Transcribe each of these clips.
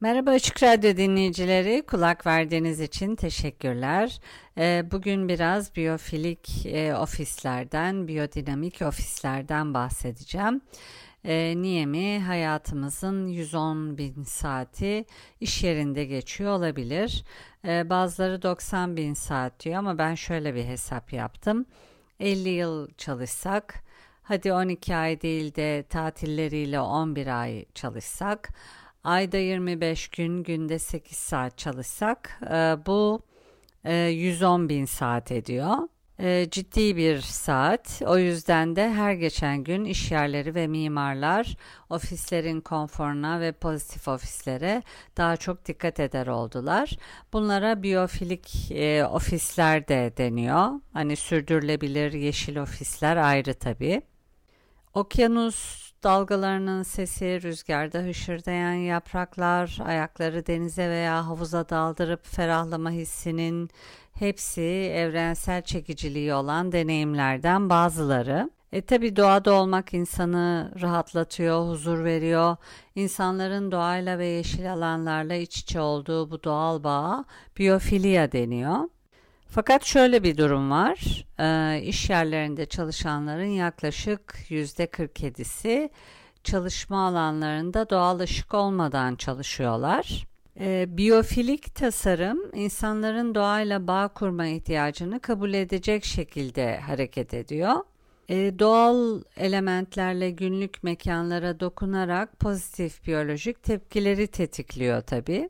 Merhaba Açık Radyo dinleyicileri, kulak verdiğiniz için teşekkürler. Ee, bugün biraz biyofilik e, ofislerden, biyodinamik ofislerden bahsedeceğim. Ee, niye mi? Hayatımızın 110 bin saati iş yerinde geçiyor olabilir. Ee, bazıları 90 bin saat diyor ama ben şöyle bir hesap yaptım. 50 yıl çalışsak, hadi 12 ay değil de tatilleriyle 11 ay çalışsak ayda 25 gün günde 8 saat çalışsak e, bu e, 110 bin saat ediyor. E, ciddi bir saat. O yüzden de her geçen gün iş yerleri ve mimarlar ofislerin konforuna ve pozitif ofislere daha çok dikkat eder oldular. Bunlara biyofilik e, ofisler de deniyor. Hani sürdürülebilir yeşil ofisler ayrı tabii. Okyanus dalgalarının sesi, rüzgarda hışırdayan yapraklar, ayakları denize veya havuza daldırıp ferahlama hissinin hepsi evrensel çekiciliği olan deneyimlerden bazıları. E tabi doğada olmak insanı rahatlatıyor, huzur veriyor. İnsanların doğayla ve yeşil alanlarla iç içe olduğu bu doğal bağa biyofilya deniyor. Fakat şöyle bir durum var. E, yerlerinde çalışanların yaklaşık %47'si çalışma alanlarında doğal ışık olmadan çalışıyorlar. E, biyofilik tasarım insanların doğayla bağ kurma ihtiyacını kabul edecek şekilde hareket ediyor. E, doğal elementlerle günlük mekanlara dokunarak pozitif biyolojik tepkileri tetikliyor tabii.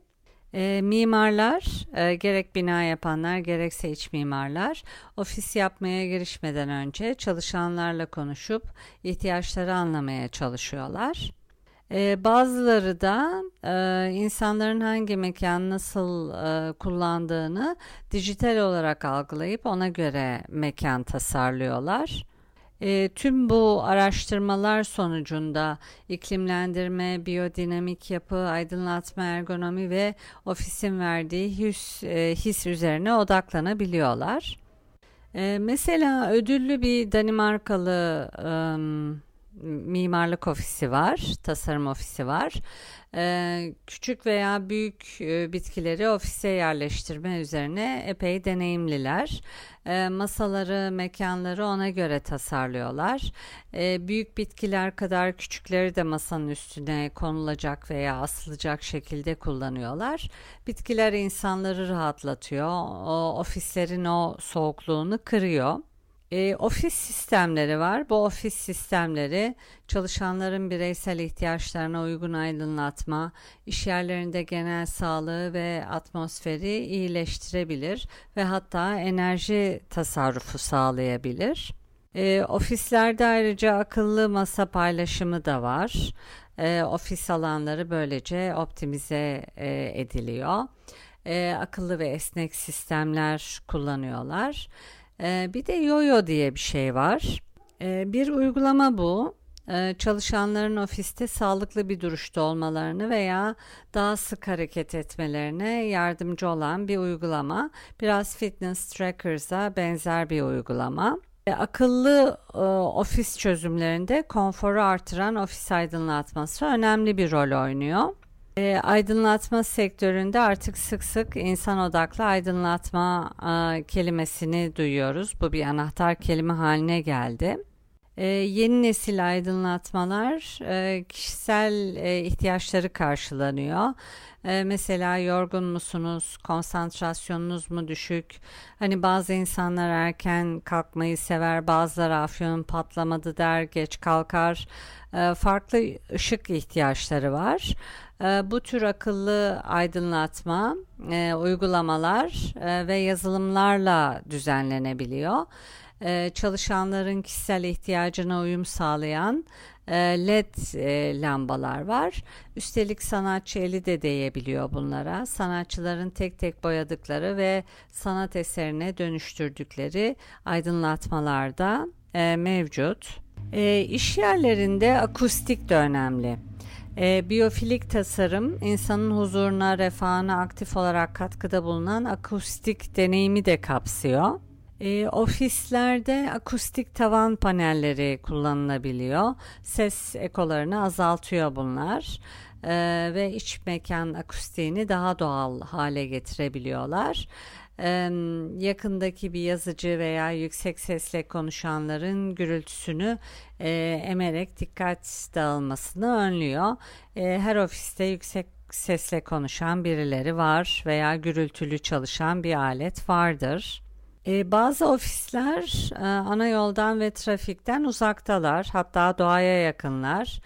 E, mimarlar, e, gerek bina yapanlar gerekse iç mimarlar ofis yapmaya girişmeden önce çalışanlarla konuşup ihtiyaçları anlamaya çalışıyorlar. E, bazıları da e, insanların hangi mekan nasıl e, kullandığını dijital olarak algılayıp ona göre mekan tasarlıyorlar. E, tüm bu araştırmalar sonucunda iklimlendirme, biyodinamik yapı, aydınlatma, ergonomi ve ofisin verdiği his, e, his üzerine odaklanabiliyorlar. E, mesela ödüllü bir Danimarkalı e, mimarlık ofisi var, tasarım ofisi var. Ee, küçük veya büyük e, bitkileri ofise yerleştirme üzerine epey deneyimliler. Ee, masaları, mekanları ona göre tasarlıyorlar. Ee, büyük bitkiler kadar küçükleri de masanın üstüne konulacak veya asılacak şekilde kullanıyorlar. Bitkiler insanları rahatlatıyor. O ofislerin o soğukluğunu kırıyor. E, ofis sistemleri var. Bu ofis sistemleri çalışanların bireysel ihtiyaçlarına uygun aydınlatma, iş yerlerinde genel sağlığı ve atmosferi iyileştirebilir ve hatta enerji tasarrufu sağlayabilir. E, ofislerde ayrıca akıllı masa paylaşımı da var. E, ofis alanları böylece optimize e, ediliyor. E, akıllı ve esnek sistemler kullanıyorlar. Ee, bir de yoyo diye bir şey var. Ee, bir uygulama bu. Ee, çalışanların ofiste sağlıklı bir duruşta olmalarını veya daha sık hareket etmelerine yardımcı olan bir uygulama. Biraz fitness trackers'a benzer bir uygulama. Akıllı e, ofis çözümlerinde konforu artıran ofis aydınlatması önemli bir rol oynuyor. E, aydınlatma sektöründe artık sık sık insan odaklı aydınlatma e, kelimesini duyuyoruz. Bu bir anahtar kelime haline geldi. E, yeni nesil aydınlatmalar e, kişisel e, ihtiyaçları karşılanıyor. E, mesela yorgun musunuz, konsantrasyonunuz mu düşük? Hani bazı insanlar erken kalkmayı sever, bazıları afyonun patlamadı der, geç kalkar. E, farklı ışık ihtiyaçları var. E, bu tür akıllı aydınlatma e, uygulamalar e, ve yazılımlarla düzenlenebiliyor. Çalışanların kişisel ihtiyacına uyum sağlayan e, led e, lambalar var. Üstelik sanatçı eli de değebiliyor bunlara. Sanatçıların tek tek boyadıkları ve sanat eserine dönüştürdükleri aydınlatmalar da e, mevcut. E, iş yerlerinde akustik de önemli. E, biyofilik tasarım insanın huzuruna, refahına aktif olarak katkıda bulunan akustik deneyimi de kapsıyor. E, ofislerde akustik tavan panelleri kullanılabiliyor. Ses ekolarını azaltıyor bunlar e, ve iç mekan akustiğini daha doğal hale getirebiliyorlar yakındaki bir yazıcı veya yüksek sesle konuşanların gürültüsünü e, emerek dikkat dağılmasını önlüyor. E, her ofiste yüksek sesle konuşan birileri var veya gürültülü çalışan bir alet vardır. E, bazı ofisler ana yoldan ve trafikten uzaktalar, hatta doğaya yakınlar.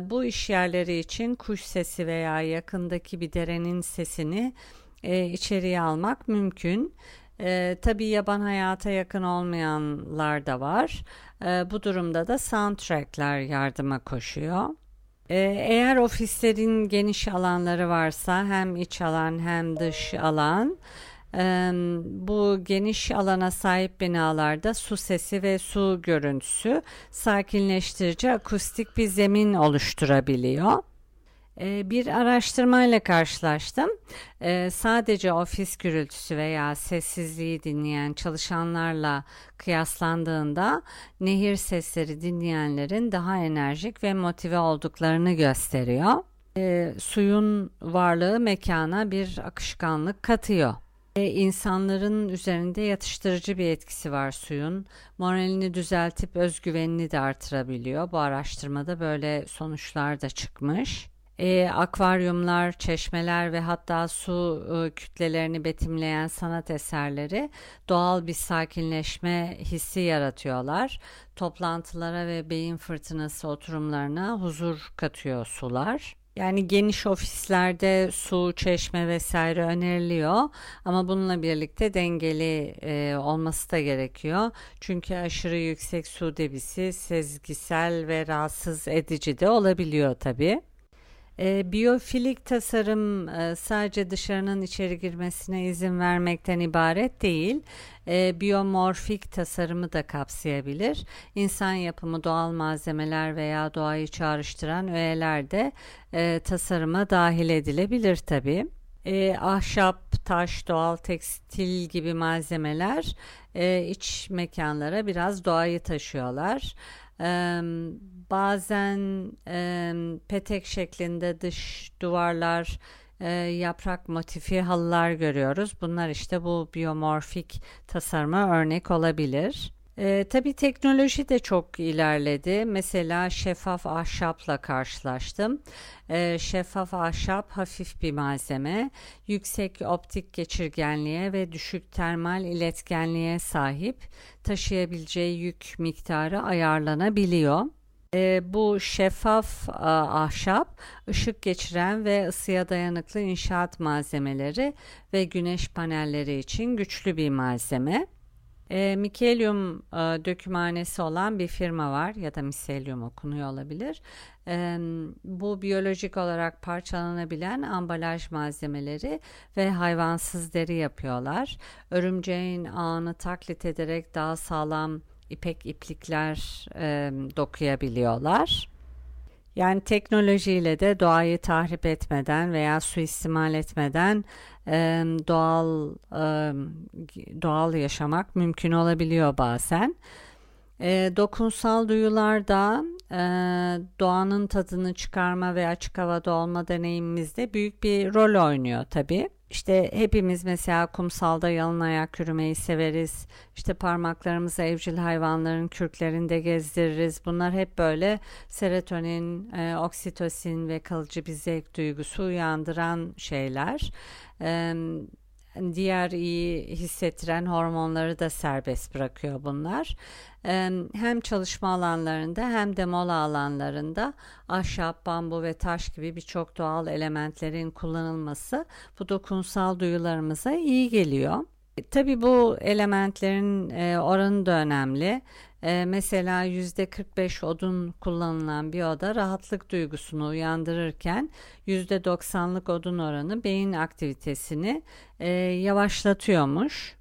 Bu iş yerleri için kuş sesi veya yakındaki bir derenin sesini e, içeriye almak mümkün. E, tabii yaban hayata yakın olmayanlar da var. E, bu durumda da soundtrackler yardıma koşuyor. E, eğer ofislerin geniş alanları varsa hem iç alan hem dış alan e, bu geniş alana sahip binalarda su sesi ve su görüntüsü sakinleştirici akustik bir zemin oluşturabiliyor. Ee, bir araştırmayla karşılaştım. Ee, sadece ofis gürültüsü veya sessizliği dinleyen çalışanlarla kıyaslandığında nehir sesleri dinleyenlerin daha enerjik ve motive olduklarını gösteriyor. Ee, suyun varlığı mekana bir akışkanlık katıyor. İnsanların üzerinde yatıştırıcı bir etkisi var suyun. Moralini düzeltip özgüvenini de artırabiliyor. Bu araştırmada böyle sonuçlar da çıkmış e, akvaryumlar, çeşmeler ve hatta su e, kütlelerini betimleyen sanat eserleri doğal bir sakinleşme hissi yaratıyorlar. Toplantılara ve beyin fırtınası oturumlarına huzur katıyor sular. Yani geniş ofislerde su, çeşme vesaire öneriliyor ama bununla birlikte dengeli e, olması da gerekiyor. Çünkü aşırı yüksek su debisi sezgisel ve rahatsız edici de olabiliyor tabii. E, biyofilik tasarım e, sadece dışarının içeri girmesine izin vermekten ibaret değil, e, biyomorfik tasarımı da kapsayabilir. İnsan yapımı doğal malzemeler veya doğayı çağrıştıran öğeler de e, tasarıma dahil edilebilir tabii. E, ahşap, taş, doğal tekstil gibi malzemeler e, iç mekanlara biraz doğayı taşıyorlar. E, bazen e, petek şeklinde dış duvarlar, e, yaprak motifi halılar görüyoruz. Bunlar işte bu biyomorfik tasarıma örnek olabilir. E, tabii teknoloji de çok ilerledi. Mesela şeffaf ahşapla karşılaştım. E, şeffaf ahşap hafif bir malzeme, yüksek optik geçirgenliğe ve düşük termal iletkenliğe sahip, taşıyabileceği yük miktarı ayarlanabiliyor. E, bu şeffaf a, ahşap, ışık geçiren ve ısıya dayanıklı inşaat malzemeleri ve güneş panelleri için güçlü bir malzeme. E, Mikelyum e, dökümhanesi olan bir firma var ya da miselyum okunuyor olabilir. E, bu biyolojik olarak parçalanabilen ambalaj malzemeleri ve hayvansız deri yapıyorlar. Örümceğin ağını taklit ederek daha sağlam ipek iplikler e, dokuyabiliyorlar. Yani teknolojiyle de doğayı tahrip etmeden veya suistimal etmeden e, doğal e, doğal yaşamak mümkün olabiliyor bazen. E, dokunsal duyular da e, doğanın tadını çıkarma ve açık havada olma deneyimimizde büyük bir rol oynuyor tabii. İşte hepimiz mesela kumsalda yalın ayak yürümeyi severiz. İşte parmaklarımızı evcil hayvanların kürklerinde gezdiririz. Bunlar hep böyle serotonin, e, oksitosin ve kalıcı bir zevk duygusu uyandıran şeyler. E, diğer iyi hissettiren hormonları da serbest bırakıyor bunlar. Hem çalışma alanlarında hem de mola alanlarında ahşap, bambu ve taş gibi birçok doğal elementlerin kullanılması bu dokunsal duyularımıza iyi geliyor. Tabii bu elementlerin oranı da önemli. E, mesela %45 odun kullanılan bir oda rahatlık duygusunu uyandırırken %90'lık odun oranı beyin aktivitesini e, yavaşlatıyormuş.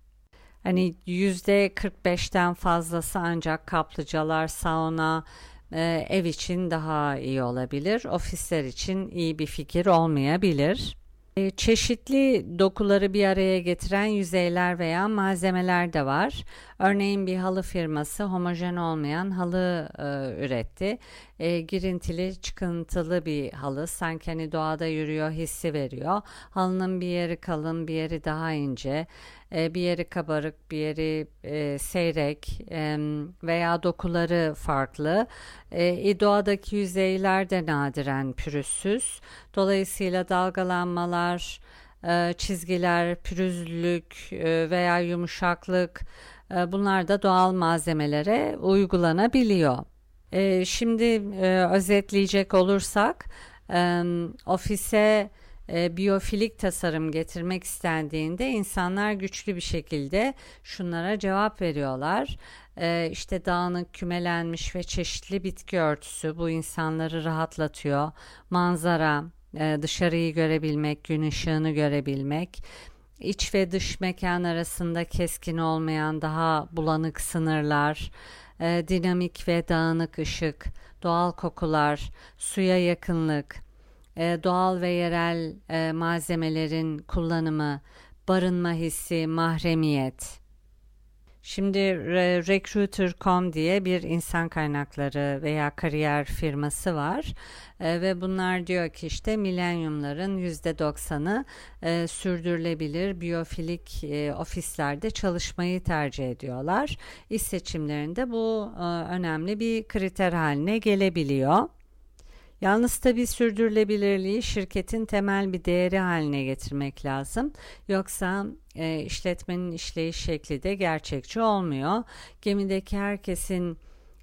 Hani %45'ten fazlası ancak kaplıcalar, sauna, e, ev için daha iyi olabilir. Ofisler için iyi bir fikir olmayabilir. E, çeşitli dokuları bir araya getiren yüzeyler veya malzemeler de var. Örneğin bir halı firması homojen olmayan halı e, üretti. E, girintili, çıkıntılı bir halı. Sanki hani doğada yürüyor hissi veriyor. Halının bir yeri kalın, bir yeri daha ince. E, bir yeri kabarık, bir yeri e, seyrek e, veya dokuları farklı. E, doğadaki yüzeyler de nadiren pürüzsüz. Dolayısıyla dalgalanmalar, e, çizgiler, pürüzlülük e, veya yumuşaklık bunlar da doğal malzemelere uygulanabiliyor. E, şimdi e, özetleyecek olursak e, ofise e, biyofilik tasarım getirmek istendiğinde insanlar güçlü bir şekilde şunlara cevap veriyorlar. E, işte dağınık, kümelenmiş ve çeşitli bitki örtüsü bu insanları rahatlatıyor. Manzara, e, dışarıyı görebilmek, gün ışığını görebilmek, iç ve dış mekan arasında keskin olmayan daha bulanık sınırlar, e, dinamik ve dağınık ışık, doğal kokular, suya yakınlık, e, doğal ve yerel e, malzemelerin kullanımı, barınma hissi, mahremiyet. Şimdi Recruiter.com diye bir insan kaynakları veya kariyer firması var e, ve bunlar diyor ki işte milenyumların %90'ı e, sürdürülebilir biyofilik e, ofislerde çalışmayı tercih ediyorlar. İş seçimlerinde bu e, önemli bir kriter haline gelebiliyor. Yalnız tabi sürdürülebilirliği şirketin temel bir değeri haline getirmek lazım. Yoksa e, işletmenin işleyiş şekli de gerçekçi olmuyor. Gemideki herkesin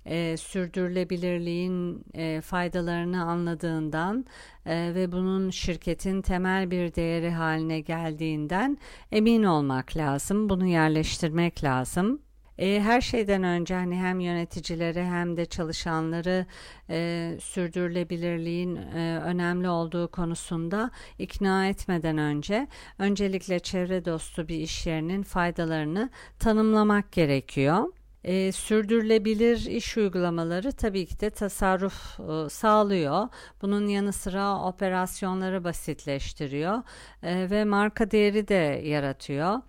e, sürdürülebilirliğin e, faydalarını anladığından e, ve bunun şirketin temel bir değeri haline geldiğinden emin olmak lazım. Bunu yerleştirmek lazım. E, her şeyden önce hani hem yöneticileri hem de çalışanları e, sürdürülebilirliğin e, önemli olduğu konusunda ikna etmeden önce öncelikle çevre dostu bir iş yerinin faydalarını tanımlamak gerekiyor. E, sürdürülebilir iş uygulamaları tabii ki de tasarruf e, sağlıyor. Bunun yanı sıra operasyonları basitleştiriyor e, ve marka değeri de yaratıyor.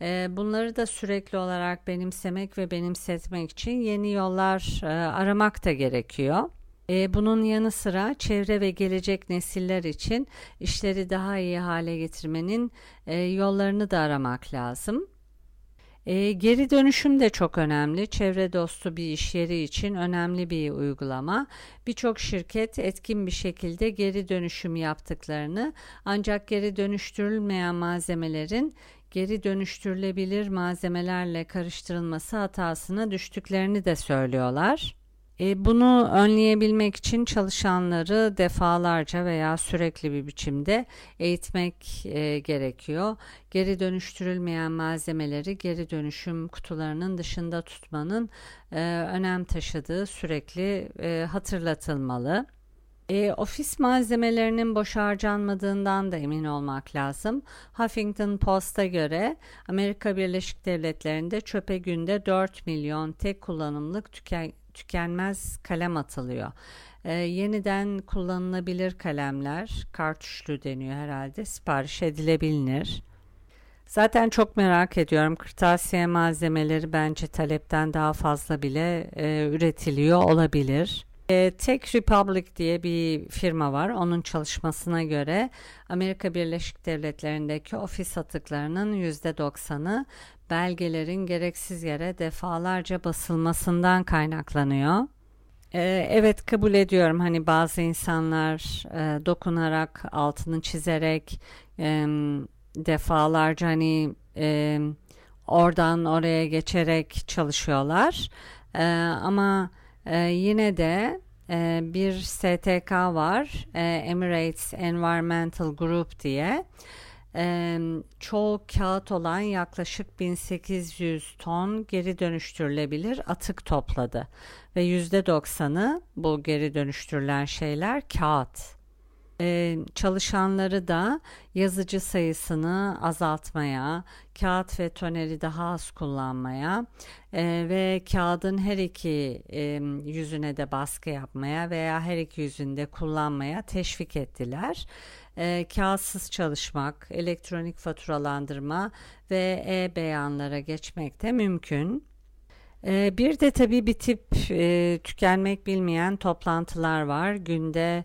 E, bunları da sürekli olarak benimsemek ve benimsetmek için yeni yollar e, aramak da gerekiyor. E, bunun yanı sıra çevre ve gelecek nesiller için işleri daha iyi hale getirmenin e, yollarını da aramak lazım. E, geri dönüşüm de çok önemli. Çevre dostu bir iş yeri için önemli bir uygulama. Birçok şirket etkin bir şekilde geri dönüşüm yaptıklarını ancak geri dönüştürülmeyen malzemelerin geri dönüştürülebilir malzemelerle karıştırılması hatasına düştüklerini de söylüyorlar. E, bunu önleyebilmek için çalışanları defalarca veya sürekli bir biçimde eğitmek e, gerekiyor. Geri dönüştürülmeyen malzemeleri geri dönüşüm kutularının dışında tutmanın e, önem taşıdığı sürekli e, hatırlatılmalı. E, ofis malzemelerinin boş harcanmadığından da emin olmak lazım. Huffington Post'a göre Amerika Birleşik Devletleri'nde çöpe günde 4 milyon tek kullanımlık tüken, tükenmez kalem atılıyor. E, yeniden kullanılabilir kalemler, kartuşlu deniyor herhalde, sipariş edilebilir. Zaten çok merak ediyorum. Kırtasiye malzemeleri bence talepten daha fazla bile e, üretiliyor olabilir. E, Tech Republic diye bir firma var. Onun çalışmasına göre Amerika Birleşik Devletleri'ndeki ofis atıklarının %90'ı belgelerin gereksiz yere defalarca basılmasından kaynaklanıyor. Ee, evet kabul ediyorum hani bazı insanlar e, dokunarak altını çizerek e, defalarca hani e, oradan oraya geçerek çalışıyorlar e, ama e, yine de e, bir STK var. E, Emirates Environmental Group diye. E, çoğu kağıt olan yaklaşık 1800 ton geri dönüştürülebilir atık topladı. Ve %90'ı bu geri dönüştürülen şeyler kağıt. Ee, çalışanları da yazıcı sayısını azaltmaya, kağıt ve toneri daha az kullanmaya e, ve kağıdın her iki e, yüzüne de baskı yapmaya veya her iki yüzünde kullanmaya teşvik ettiler. E, kağıtsız çalışmak, elektronik faturalandırma ve e-beyanlara geçmek de mümkün. E, bir de tabii bir tip e, tükenmek bilmeyen toplantılar var. Günde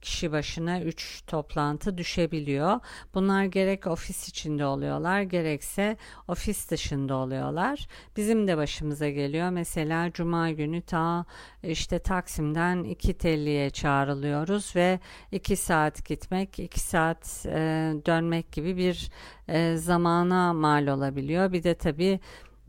kişi başına 3 toplantı düşebiliyor. Bunlar gerek ofis içinde oluyorlar gerekse ofis dışında oluyorlar. Bizim de başımıza geliyor. Mesela cuma günü ta işte Taksim'den iki telliye çağrılıyoruz ve 2 saat gitmek, 2 saat e, dönmek gibi bir e, zamana mal olabiliyor. Bir de tabii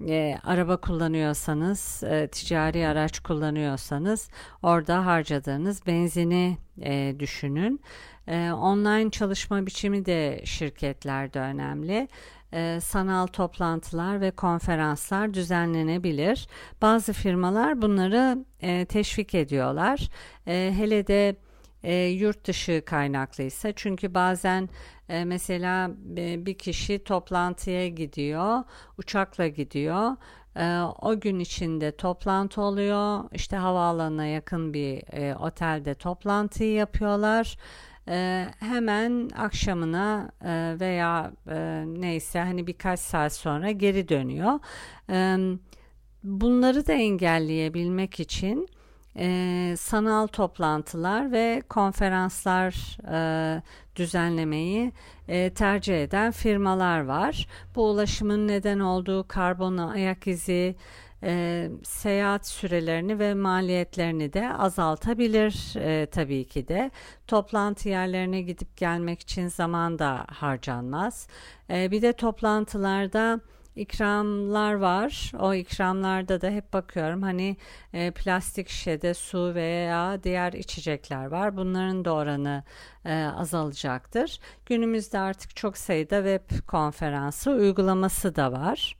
e, araba kullanıyorsanız, e, ticari araç kullanıyorsanız orada harcadığınız benzini e, düşünün. E, online çalışma biçimi de şirketlerde önemli. E, sanal toplantılar ve konferanslar düzenlenebilir. Bazı firmalar bunları e, teşvik ediyorlar. E, hele de e, yurt dışı kaynaklıysa çünkü bazen e, mesela e, bir kişi toplantıya gidiyor uçakla gidiyor. E, o gün içinde toplantı oluyor. İşte havaalanına yakın bir e, otelde toplantıyı yapıyorlar. E, hemen akşamına e, veya e, neyse hani birkaç saat sonra geri dönüyor. E, bunları da engelleyebilmek için e, sanal toplantılar ve konferanslar e, düzenlemeyi e, tercih eden firmalar var. Bu ulaşımın neden olduğu karbon ayak izi, seyahat sürelerini ve maliyetlerini de azaltabilir tabii ki de. Toplantı yerlerine gidip gelmek için zaman da harcanmaz. Bir de toplantılarda ikramlar var. O ikramlarda da hep bakıyorum hani e, plastik şişede su veya diğer içecekler var. Bunların da oranı e, azalacaktır. Günümüzde artık çok sayıda web konferansı uygulaması da var.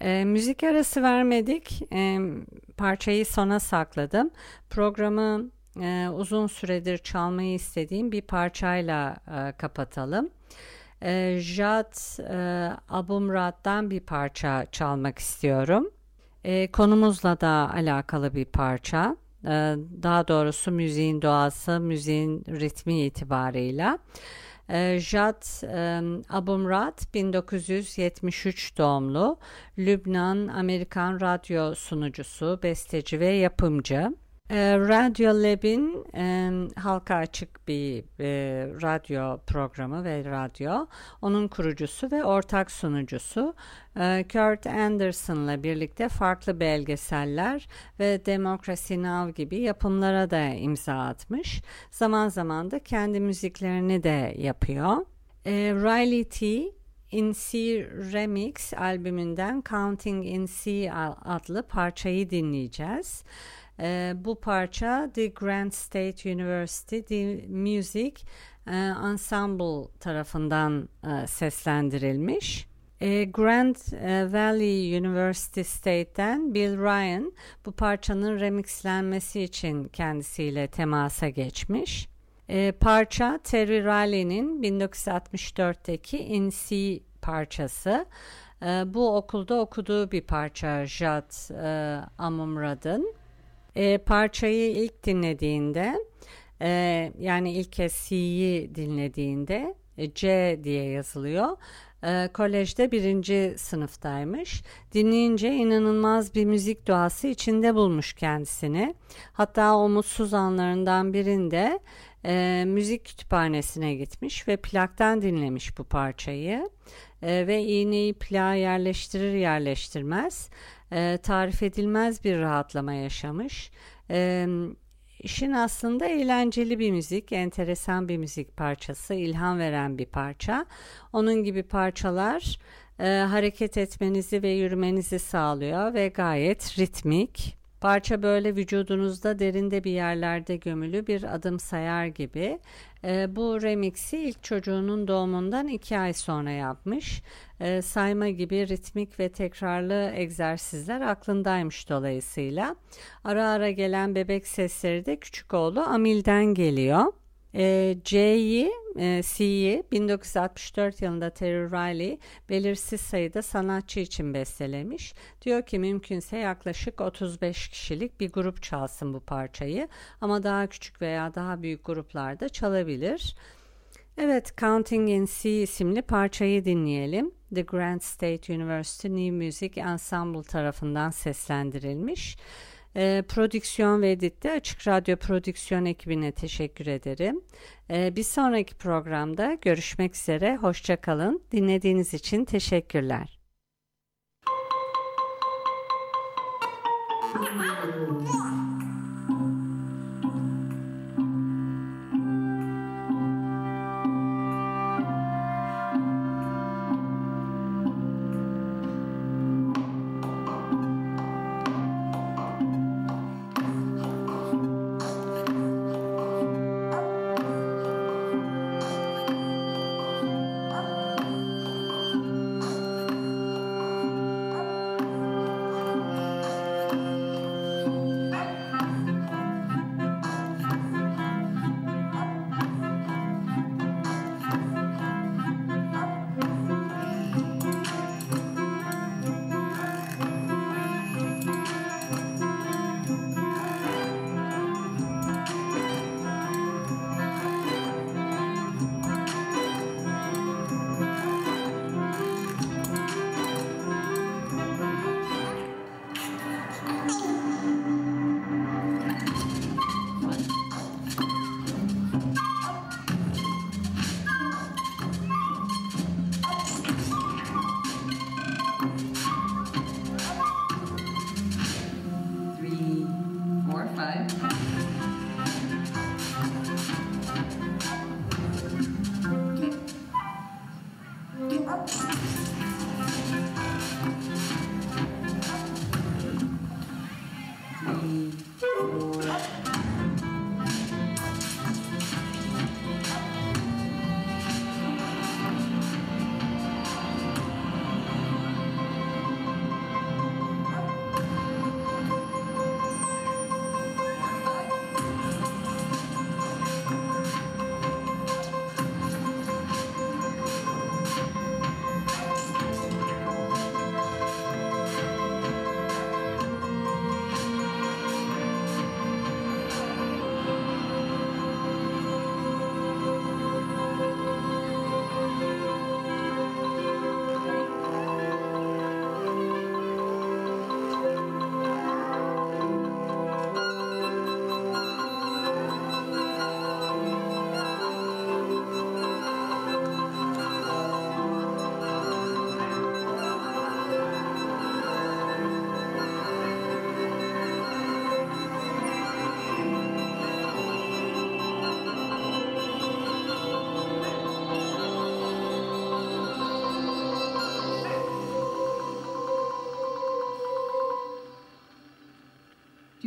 E, müzik arası vermedik. E, parçayı sona sakladım. Programı e, uzun süredir çalmayı istediğim bir parçayla e, kapatalım e, Jad e, Abumrad'dan bir parça çalmak istiyorum. E, konumuzla da alakalı bir parça. E, daha doğrusu müziğin doğası, müziğin ritmi itibarıyla. E, Jad e, Abumrad 1973 doğumlu Lübnan Amerikan radyo sunucusu, besteci ve yapımcı. E, Radyo Lab'in e, halka açık bir e, radyo programı ve radyo. Onun kurucusu ve ortak sunucusu e, Kurt Anderson'la birlikte farklı belgeseller ve Democracy Now! gibi yapımlara da imza atmış. Zaman zaman da kendi müziklerini de yapıyor. E, Riley T. In C Remix albümünden Counting in C adlı parçayı dinleyeceğiz. E, bu parça The Grand State University The Music e, Ensemble tarafından e, seslendirilmiş. E, Grand e, Valley University State'ten Bill Ryan bu parçanın remixlenmesi için kendisiyle temasa geçmiş. E, parça Terry Riley'nin 1964'teki In C parçası. E, bu okulda okuduğu bir parça Jad e, Amumrad'ın e, parçayı ilk dinlediğinde e, yani ilk kez C'yi dinlediğinde e, C diye yazılıyor. E, kolejde birinci sınıftaymış. Dinleyince inanılmaz bir müzik doğası içinde bulmuş kendisini. Hatta o mutsuz anlarından birinde e, müzik kütüphanesine gitmiş ve plaktan dinlemiş bu parçayı. E, ve iğneyi plağa yerleştirir yerleştirmez e, tarif edilmez bir rahatlama yaşamış. E, işin aslında eğlenceli bir müzik, enteresan bir müzik parçası, ilham veren bir parça. Onun gibi parçalar e, hareket etmenizi ve yürümenizi sağlıyor ve gayet ritmik. Parça böyle vücudunuzda derinde bir yerlerde gömülü bir adım sayar gibi. E, bu remixi ilk çocuğunun doğumundan iki ay sonra yapmış. E, sayma gibi ritmik ve tekrarlı egzersizler aklındaymış dolayısıyla. Ara ara gelen bebek sesleri de küçük oğlu Amil'den geliyor. E, C'yi, e, C'yi 1964 yılında Terry Riley belirsiz sayıda sanatçı için bestelemiş. Diyor ki mümkünse yaklaşık 35 kişilik bir grup çalsın bu parçayı ama daha küçük veya daha büyük gruplarda çalabilir. Evet, Counting in C isimli parçayı dinleyelim. The Grant State University New Music Ensemble tarafından seslendirilmiş. E, prodüksiyon ve editte Açık Radyo Prodüksiyon ekibine teşekkür ederim. E, bir sonraki programda görüşmek üzere. Hoşçakalın. Dinlediğiniz için teşekkürler. Do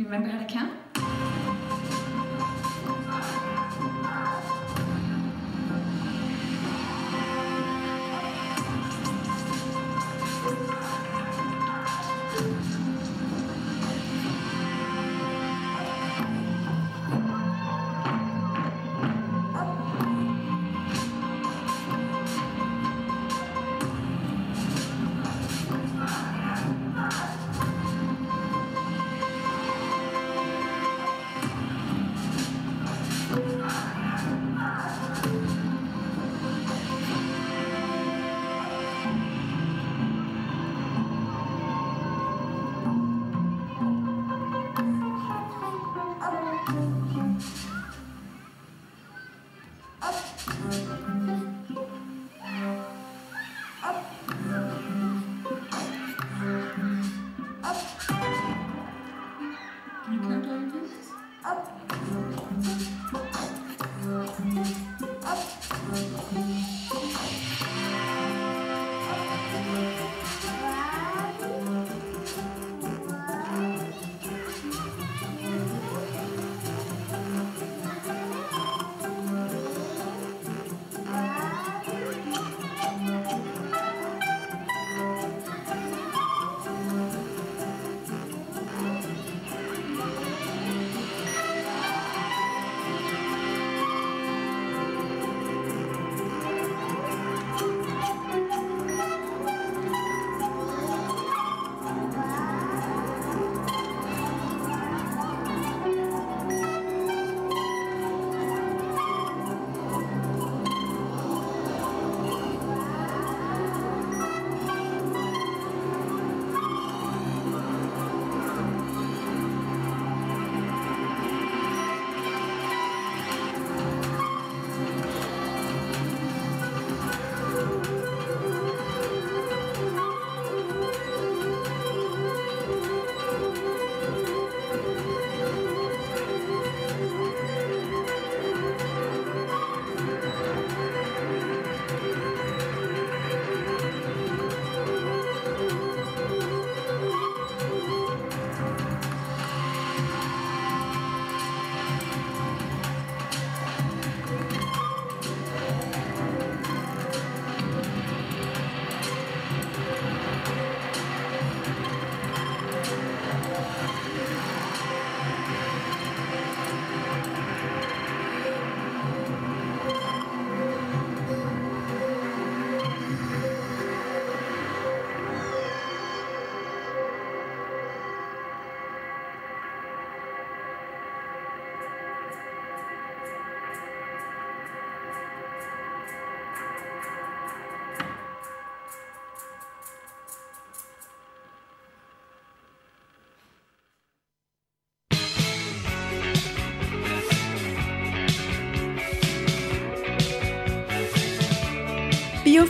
remember how to count?